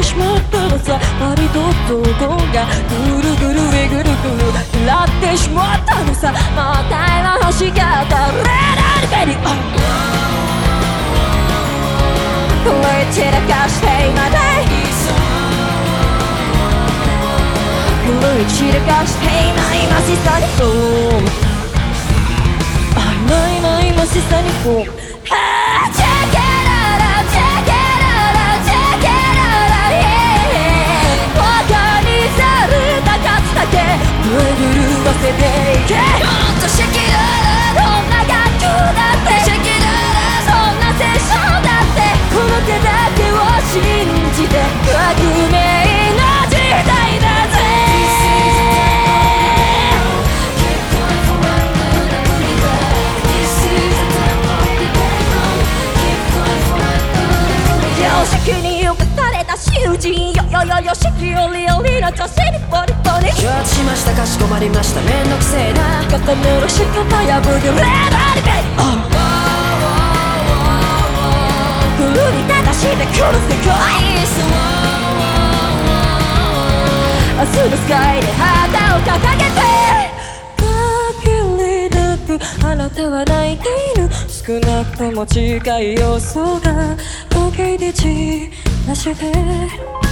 てしまったのさパリとどこがぐるぐるえぐるぐるなってしまったのさもったいは欲しかったレラルベリーこれ散らかして今ね狂い散らかして今今しさにこう曖昧な今しさにこうれた囚人よよよよしきよりよりの女性にボリボリ承知しましたかしこまりましためんどくせえな固めろしかた破るレバリベイ狂い正してくる世界明日のスカイで旗を掲げて限りなくあなたは泣いている少なくとも近い要素が時計で散らして